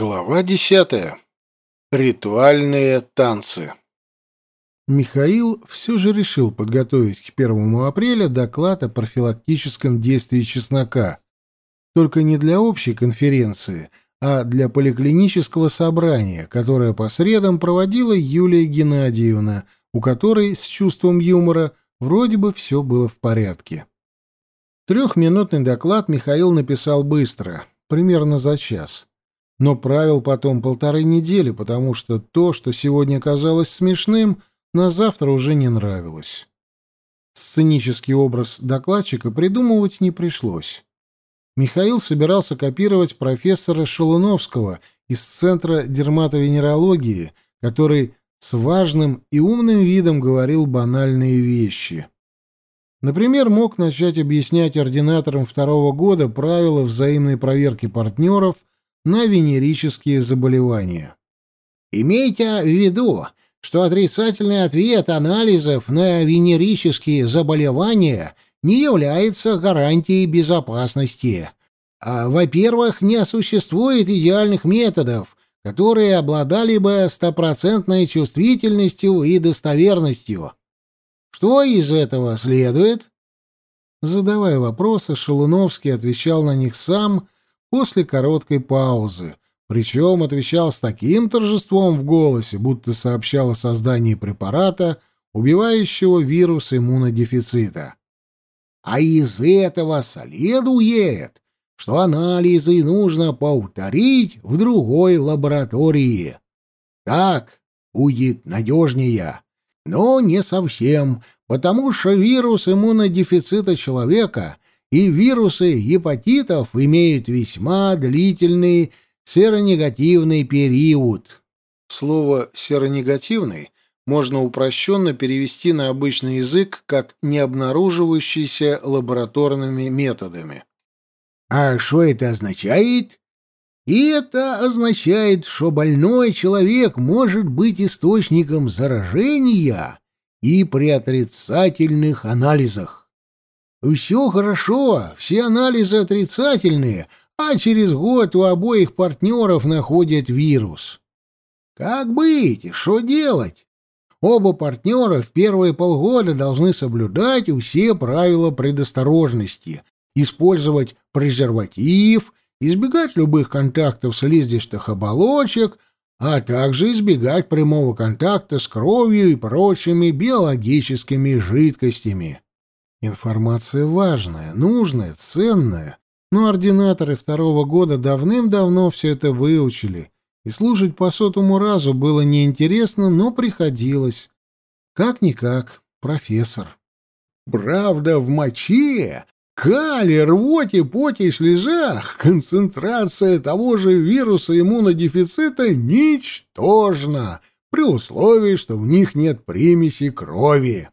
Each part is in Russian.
Глава десятая. Ритуальные танцы. Михаил все же решил подготовить к первому апреля доклад о профилактическом действии чеснока. Только не для общей конференции, а для поликлинического собрания, которое по средам проводила Юлия Геннадьевна, у которой с чувством юмора вроде бы все было в порядке. Трехминутный доклад Михаил написал быстро, примерно за час но правил потом полторы недели, потому что то, что сегодня казалось смешным, на завтра уже не нравилось. Сценический образ докладчика придумывать не пришлось. Михаил собирался копировать профессора Шелуновского из Центра дерматовенерологии, который с важным и умным видом говорил банальные вещи. Например, мог начать объяснять ординаторам второго года правила взаимной проверки партнеров – на венерические заболевания. Имейте в виду, что отрицательный ответ анализов на венерические заболевания не является гарантией безопасности. А, во-первых, не существует идеальных методов, которые обладали бы стопроцентной чувствительностью и достоверностью. Что из этого следует? Задавая вопросы, Шелуновский отвечал на них сам – после короткой паузы, причем отвечал с таким торжеством в голосе, будто сообщал о создании препарата, убивающего вирус иммунодефицита. А из этого следует, что анализы нужно повторить в другой лаборатории. Так будет надежнее. Но не совсем, потому что вирус иммунодефицита человека и вирусы гепатитов имеют весьма длительный серонегативный период. Слово «серонегативный» можно упрощенно перевести на обычный язык как «не обнаруживающийся лабораторными методами». А что это означает? И это означает, что больной человек может быть источником заражения и при отрицательных анализах. Все хорошо, все анализы отрицательные, а через год у обоих партнеров находят вирус. Как быть? Что делать? Оба партнера в первые полгода должны соблюдать все правила предосторожности, использовать презерватив, избегать любых контактов слизистых оболочек, а также избегать прямого контакта с кровью и прочими биологическими жидкостями. Информация важная, нужная, ценная, но ординаторы второго года давным-давно все это выучили, и слушать по сотому разу было неинтересно, но приходилось. Как-никак, профессор. Правда, в моче, кале, рвоте, поте и слезах концентрация того же вируса иммунодефицита ничтожна, при условии, что в них нет примеси крови.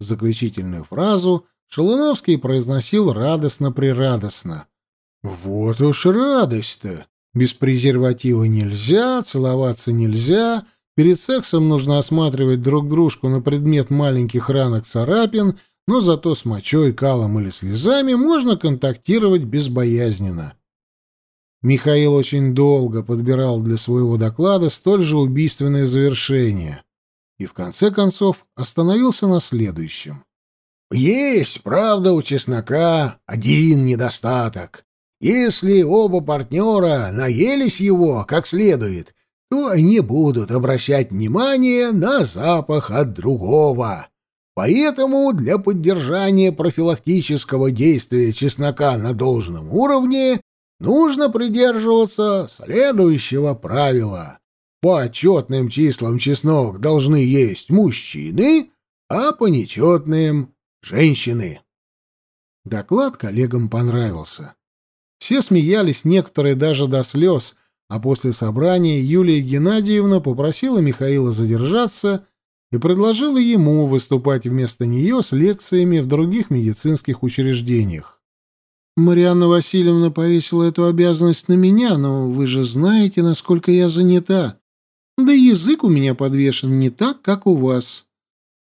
Заключительную фразу Шалуновский произносил радостно-прирадостно. «Вот уж радость-то! Без презерватива нельзя, целоваться нельзя, перед сексом нужно осматривать друг дружку на предмет маленьких ранок царапин, но зато с мочой, калом или слезами можно контактировать безбоязненно». Михаил очень долго подбирал для своего доклада столь же убийственное завершение и в конце концов остановился на следующем. «Есть, правда, у чеснока один недостаток. Если оба партнера наелись его как следует, то они будут обращать внимание на запах от другого. Поэтому для поддержания профилактического действия чеснока на должном уровне нужно придерживаться следующего правила. По отчетным числам чеснок должны есть мужчины, а по нечетным — женщины. Доклад коллегам понравился. Все смеялись, некоторые даже до слез, а после собрания Юлия Геннадьевна попросила Михаила задержаться и предложила ему выступать вместо нее с лекциями в других медицинских учреждениях. «Марианна Васильевна повесила эту обязанность на меня, но вы же знаете, насколько я занята», да язык у меня подвешен не так, как у вас.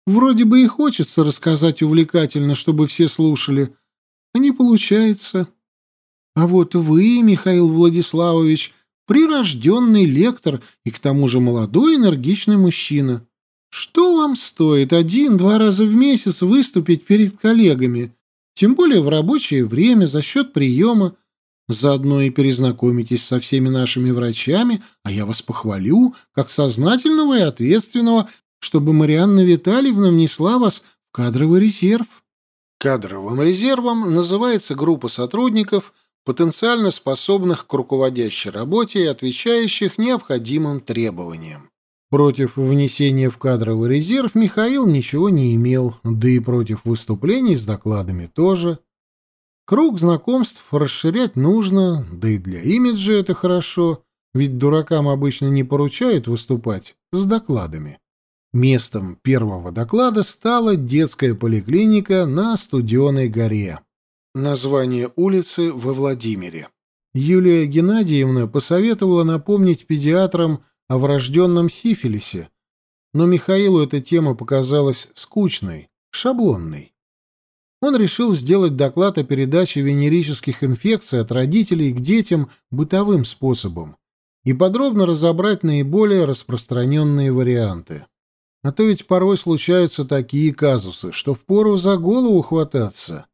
Вроде бы и хочется рассказать увлекательно, чтобы все слушали, а не получается. А вот вы, Михаил Владиславович, Прирожденный лектор и к тому же молодой энергичный мужчина. Что вам стоит один-два раза в месяц выступить перед коллегами, тем более в рабочее время за счет приема, Заодно и перезнакомитесь со всеми нашими врачами, а я вас похвалю, как сознательного и ответственного, чтобы Марианна Витальевна внесла вас в кадровый резерв. Кадровым резервом называется группа сотрудников, потенциально способных к руководящей работе и отвечающих необходимым требованиям. Против внесения в кадровый резерв Михаил ничего не имел, да и против выступлений с докладами тоже – Круг знакомств расширять нужно, да и для имиджа это хорошо, ведь дуракам обычно не поручают выступать с докладами. Местом первого доклада стала детская поликлиника на Студеной горе. Название улицы во Владимире. Юлия Геннадьевна посоветовала напомнить педиатрам о врожденном сифилисе, но Михаилу эта тема показалась скучной, шаблонной он решил сделать доклад о передаче венерических инфекций от родителей к детям бытовым способом и подробно разобрать наиболее распространенные варианты. А то ведь порой случаются такие казусы, что впору за голову хвататься.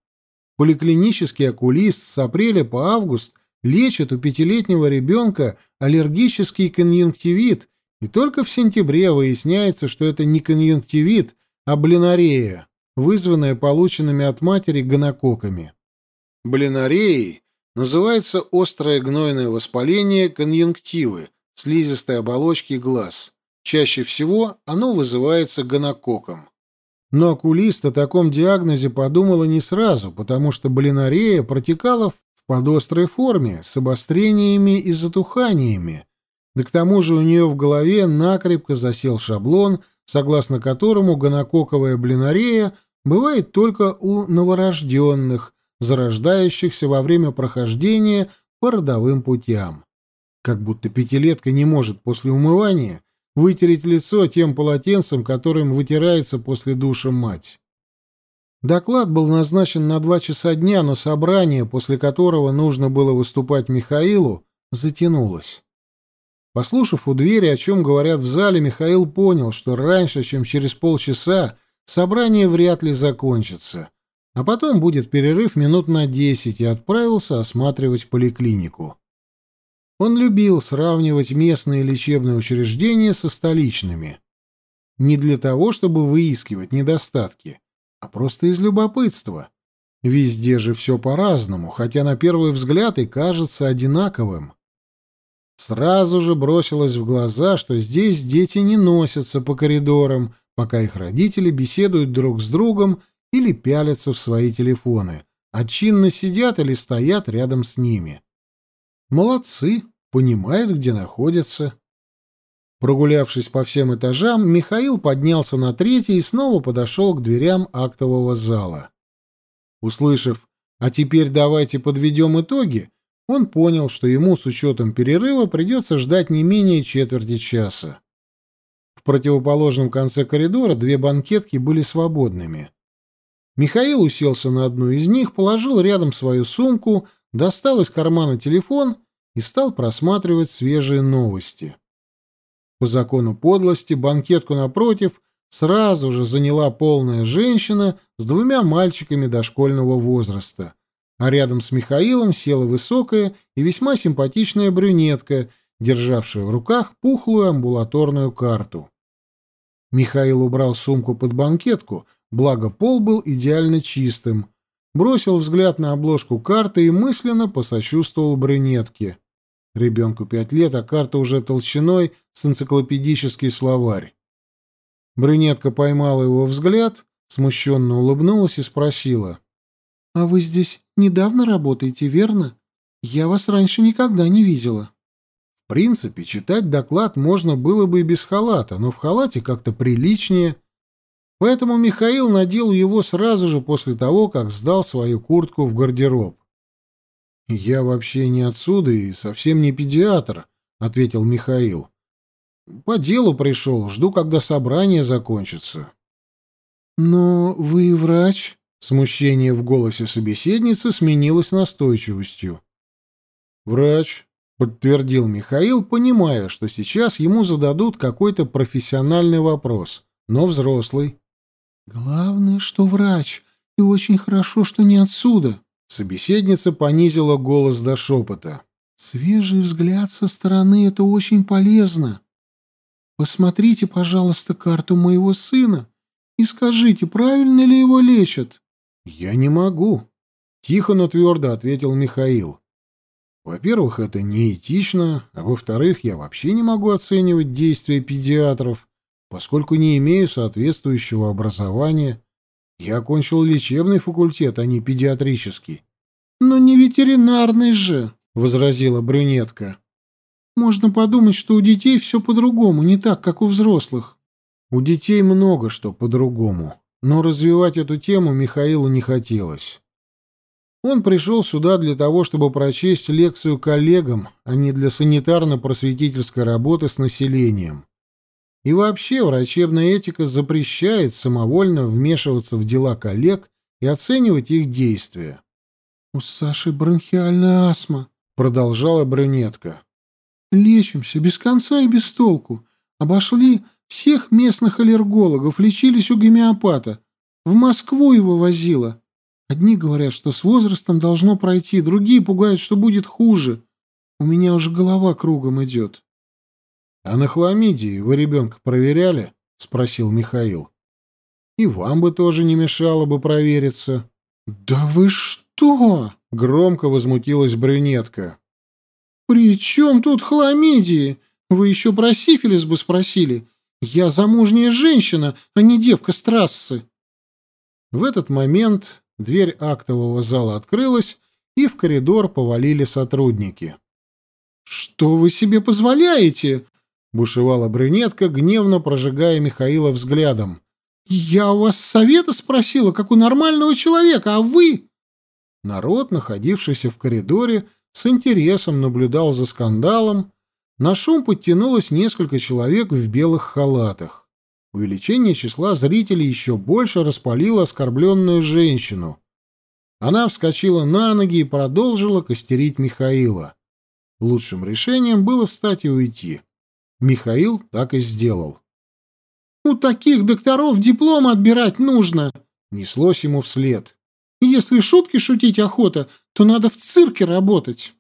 Поликлинический окулист с апреля по август лечит у пятилетнего ребенка аллергический конъюнктивит, и только в сентябре выясняется, что это не конъюнктивит, а блинорея вызванное полученными от матери гонококками. Блинореей называется острое гнойное воспаление конъюнктивы, слизистой оболочки глаз. Чаще всего оно вызывается гонококком. Но окулист о таком диагнозе подумала не сразу, потому что блинорея протекала в подострой форме, с обострениями и затуханиями. Да к тому же у нее в голове накрепко засел шаблон, согласно которому гонококковая блинорея бывает только у новорожденных, зарождающихся во время прохождения по родовым путям. Как будто пятилетка не может после умывания вытереть лицо тем полотенцем, которым вытирается после душа мать. Доклад был назначен на два часа дня, но собрание, после которого нужно было выступать Михаилу, затянулось. Послушав у двери, о чем говорят в зале, Михаил понял, что раньше, чем через полчаса, собрание вряд ли закончится, а потом будет перерыв минут на десять, и отправился осматривать поликлинику. Он любил сравнивать местные лечебные учреждения со столичными. Не для того, чтобы выискивать недостатки, а просто из любопытства. Везде же все по-разному, хотя на первый взгляд и кажется одинаковым. Сразу же бросилось в глаза, что здесь дети не носятся по коридорам, пока их родители беседуют друг с другом или пялятся в свои телефоны, а чинно сидят или стоят рядом с ними. Молодцы, понимают, где находятся. Прогулявшись по всем этажам, Михаил поднялся на третий и снова подошел к дверям актового зала. Услышав «А теперь давайте подведем итоги», он понял, что ему с учетом перерыва придется ждать не менее четверти часа противоположном конце коридора две банкетки были свободными. Михаил уселся на одну из них, положил рядом свою сумку, достал из кармана телефон и стал просматривать свежие новости. По закону подлости банкетку напротив сразу же заняла полная женщина с двумя мальчиками дошкольного возраста, а рядом с Михаилом села высокая и весьма симпатичная брюнетка, державшая в руках пухлую амбулаторную карту. Михаил убрал сумку под банкетку, благо пол был идеально чистым, бросил взгляд на обложку карты и мысленно посочувствовал брюнетке. Ребенку пять лет, а карта уже толщиной с энциклопедический словарь. Брюнетка поймала его взгляд, смущенно улыбнулась и спросила. — А вы здесь недавно работаете, верно? Я вас раньше никогда не видела. В принципе, читать доклад можно было бы и без халата, но в халате как-то приличнее. Поэтому Михаил надел его сразу же после того, как сдал свою куртку в гардероб. «Я вообще не отсюда и совсем не педиатр», — ответил Михаил. «По делу пришел, жду, когда собрание закончится». «Но вы врач?» Смущение в голосе собеседницы сменилось настойчивостью. «Врач», подтвердил Михаил, понимая, что сейчас ему зададут какой-то профессиональный вопрос, но взрослый. Главное, что врач, и очень хорошо, что не отсюда. Собеседница понизила голос до шепота. Свежий взгляд со стороны — это очень полезно. Посмотрите, пожалуйста, карту моего сына и скажите, правильно ли его лечат. Я не могу, тихо, но твердо ответил Михаил. Во-первых, это неэтично, а во-вторых, я вообще не могу оценивать действия педиатров, поскольку не имею соответствующего образования. Я окончил лечебный факультет, а не педиатрический. Но не ветеринарный же, возразила брюнетка. Можно подумать, что у детей все по-другому, не так, как у взрослых. У детей много что по-другому, но развивать эту тему Михаилу не хотелось. Он пришел сюда для того, чтобы прочесть лекцию коллегам, а не для санитарно-просветительской работы с населением. И вообще врачебная этика запрещает самовольно вмешиваться в дела коллег и оценивать их действия. «У Саши бронхиальная астма», — продолжала брюнетка. «Лечимся без конца и без толку. Обошли всех местных аллергологов, лечились у гомеопата. В Москву его возила. Одни говорят, что с возрастом должно пройти, другие пугают, что будет хуже. У меня уже голова кругом идет. — А на хламидии вы ребенка проверяли? — спросил Михаил. — И вам бы тоже не мешало бы провериться. — Да вы что? — громко возмутилась брюнетка. — При чем тут хламидии? Вы еще про сифилис бы спросили. Я замужняя женщина, а не девка с трассы. В этот момент Дверь актового зала открылась, и в коридор повалили сотрудники. «Что вы себе позволяете?» — бушевала брюнетка, гневно прожигая Михаила взглядом. «Я у вас совета спросила, как у нормального человека, а вы...» Народ, находившийся в коридоре, с интересом наблюдал за скандалом. На шум подтянулось несколько человек в белых халатах. Увеличение числа зрителей еще больше распалило оскорбленную женщину. Она вскочила на ноги и продолжила костерить Михаила. Лучшим решением было встать и уйти. Михаил так и сделал. «У таких докторов диплом отбирать нужно!» — неслось ему вслед. «Если шутки шутить охота, то надо в цирке работать!»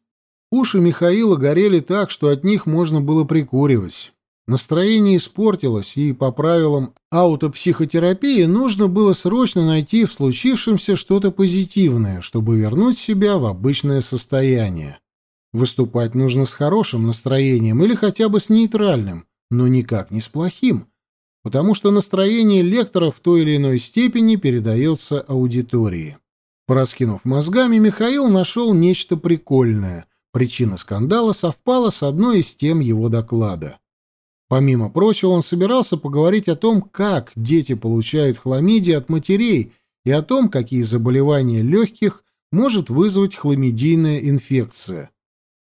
Уши Михаила горели так, что от них можно было прикуривать. Настроение испортилось, и по правилам аутопсихотерапии нужно было срочно найти в случившемся что-то позитивное, чтобы вернуть себя в обычное состояние. Выступать нужно с хорошим настроением или хотя бы с нейтральным, но никак не с плохим, потому что настроение лектора в той или иной степени передается аудитории. Пораскинув мозгами, Михаил нашел нечто прикольное. Причина скандала совпала с одной из тем его доклада. Помимо прочего, он собирался поговорить о том, как дети получают хламидии от матерей и о том, какие заболевания легких может вызвать хламидийная инфекция.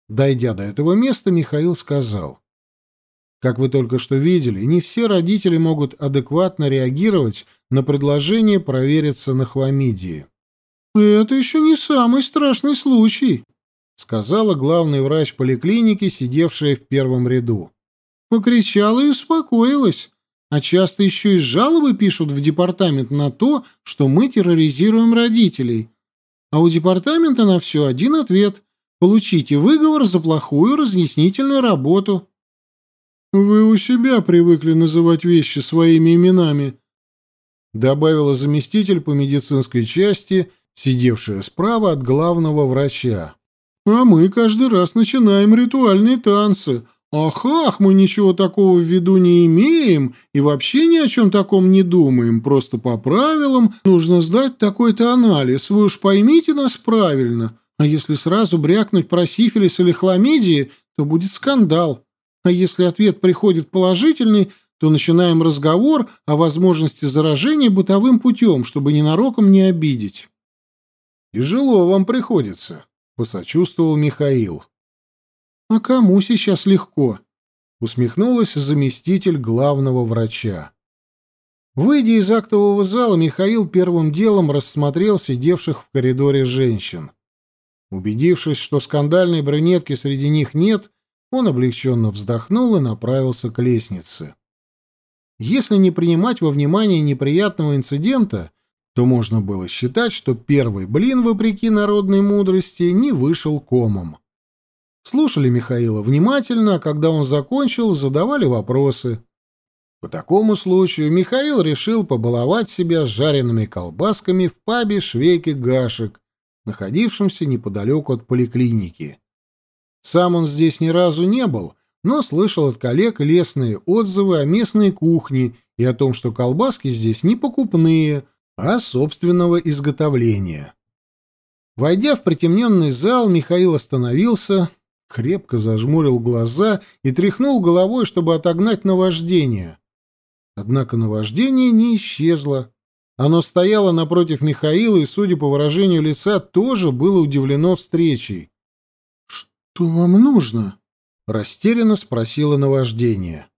Дойдя до этого места, Михаил сказал. Как вы только что видели, не все родители могут адекватно реагировать на предложение провериться на хламидии. «Это еще не самый страшный случай», — сказала главный врач поликлиники, сидевшая в первом ряду. Покричала и успокоилась. А часто еще и жалобы пишут в департамент на то, что мы терроризируем родителей. А у департамента на все один ответ. Получите выговор за плохую разъяснительную работу. «Вы у себя привыкли называть вещи своими именами», — добавила заместитель по медицинской части, сидевшая справа от главного врача. «А мы каждый раз начинаем ритуальные танцы, «Ах, ах, мы ничего такого в виду не имеем и вообще ни о чем таком не думаем. Просто по правилам нужно сдать такой-то анализ. Вы уж поймите нас правильно. А если сразу брякнуть про сифилис или хламидии, то будет скандал. А если ответ приходит положительный, то начинаем разговор о возможности заражения бытовым путем, чтобы ненароком не обидеть». «Тяжело вам приходится», — посочувствовал Михаил. «А кому сейчас легко?» — усмехнулась заместитель главного врача. Выйдя из актового зала, Михаил первым делом рассмотрел сидевших в коридоре женщин. Убедившись, что скандальной брюнетки среди них нет, он облегченно вздохнул и направился к лестнице. Если не принимать во внимание неприятного инцидента, то можно было считать, что первый блин, вопреки народной мудрости, не вышел комом. Слушали Михаила внимательно, а когда он закончил, задавали вопросы. По такому случаю Михаил решил побаловать себя жареными колбасками в пабе «Швейки Гашек», находившемся неподалеку от поликлиники. Сам он здесь ни разу не был, но слышал от коллег лестные отзывы о местной кухне и о том, что колбаски здесь не покупные, а собственного изготовления. Войдя в притемненный зал, Михаил остановился, крепко зажмурил глаза и тряхнул головой, чтобы отогнать наваждение. Однако наваждение не исчезло. Оно стояло напротив Михаила и, судя по выражению лица, тоже было удивлено встречей. «Что вам нужно?» — растерянно спросила наваждение.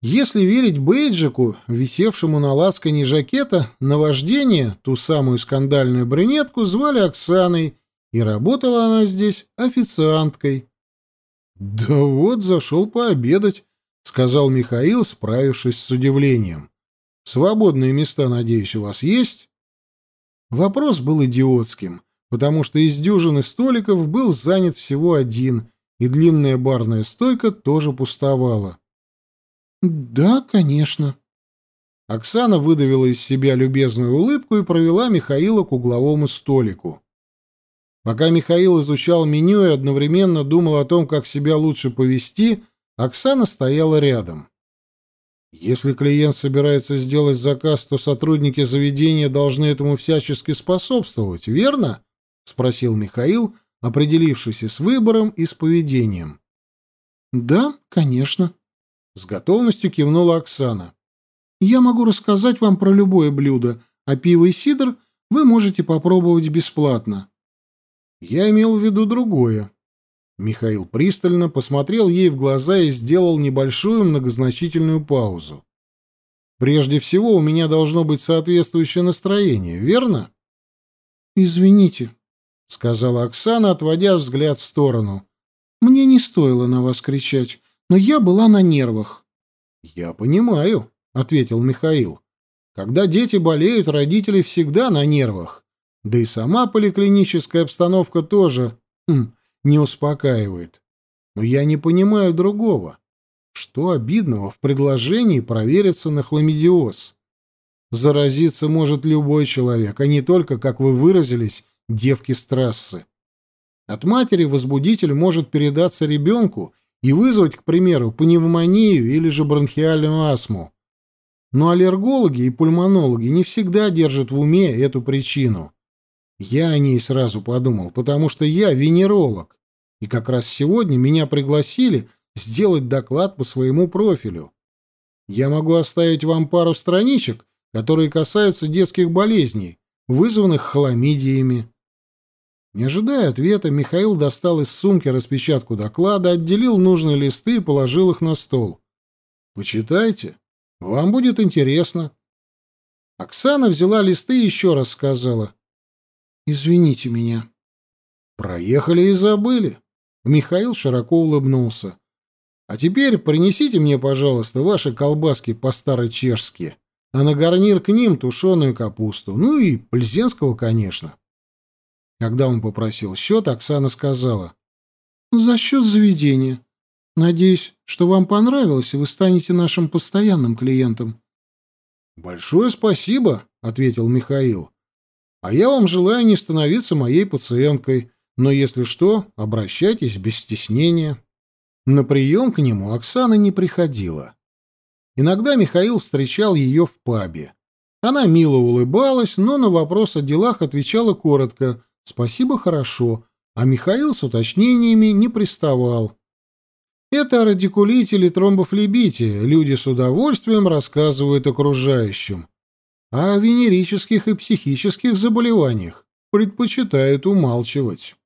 Если верить бейджику, висевшему на лацкане жакета, наваждение, ту самую скандальную брюнетку, звали Оксаной, и работала она здесь официанткой. «Да вот, зашел пообедать», — сказал Михаил, справившись с удивлением. «Свободные места, надеюсь, у вас есть?» Вопрос был идиотским потому что из дюжины столиков был занят всего один, и длинная барная стойка тоже пустовала. «Да, конечно». Оксана выдавила из себя любезную улыбку и провела Михаила к угловому столику. Пока Михаил изучал меню и одновременно думал о том, как себя лучше повести, Оксана стояла рядом. Если клиент собирается сделать заказ, то сотрудники заведения должны этому всячески способствовать, верно? — спросил Михаил, определившийся с выбором и с поведением. «Да, конечно», — с готовностью кивнула Оксана. «Я могу рассказать вам про любое блюдо, а пиво и сидр вы можете попробовать бесплатно». «Я имел в виду другое». Михаил пристально посмотрел ей в глаза и сделал небольшую многозначительную паузу. «Прежде всего, у меня должно быть соответствующее настроение, верно?» «Извините», — сказала Оксана, отводя взгляд в сторону. «Мне не стоило на вас кричать, но я была на нервах». «Я понимаю», — ответил Михаил. «Когда дети болеют, родители всегда на нервах. Да и сама поликлиническая обстановка тоже хм, не успокаивает. Но я не понимаю другого. Что обидного в предложении провериться на хламидиоз? Заразиться может любой человек, а не только, как вы выразились, девки с трассы. От матери возбудитель может передаться ребенку и вызвать, к примеру, пневмонию или же бронхиальную астму. Но аллергологи и пульмонологи не всегда держат в уме эту причину. Я о ней сразу подумал, потому что я венеролог, и как раз сегодня меня пригласили сделать доклад по своему профилю. Я могу оставить вам пару страничек, которые касаются детских болезней, вызванных хламидиями. Не ожидая ответа, Михаил достал из сумки распечатку доклада, отделил нужные листы и положил их на стол. «Почитайте. Вам будет интересно». Оксана взяла листы и еще раз сказала. «Извините меня». «Проехали и забыли». Михаил широко улыбнулся. «А теперь принесите мне, пожалуйста, ваши колбаски по-старочешски, а на гарнир к ним тушеную капусту, ну и пльзенского, конечно». Когда он попросил счет, Оксана сказала. «За счет заведения. Надеюсь, что вам понравилось, и вы станете нашим постоянным клиентом». «Большое спасибо», — ответил Михаил. «А я вам желаю не становиться моей пациенткой, но если что, обращайтесь без стеснения». На прием к нему Оксана не приходила. Иногда Михаил встречал ее в пабе. Она мило улыбалась, но на вопрос о делах отвечала коротко, Спасибо, хорошо. А Михаил с уточнениями не приставал. Это радикулите или тромбофлебите люди с удовольствием рассказывают окружающим. А о венерических и психических заболеваниях предпочитают умалчивать.